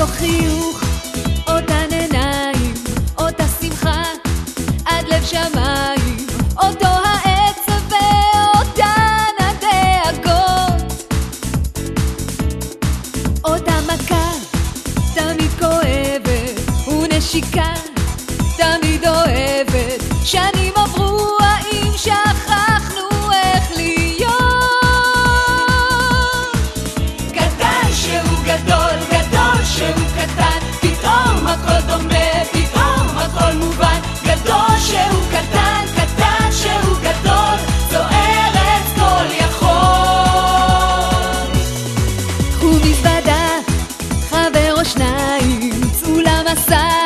אותו חיוך, אותן עיניים, אותה שמחה, עד לב שמיים, אותו העצב ואותן הדאגות. אותה מכה, תמיד כואבת, ונשיקה, תמיד אוהבת, שנים עוברות ומזוודה, חבר או שניים, צאו למסע.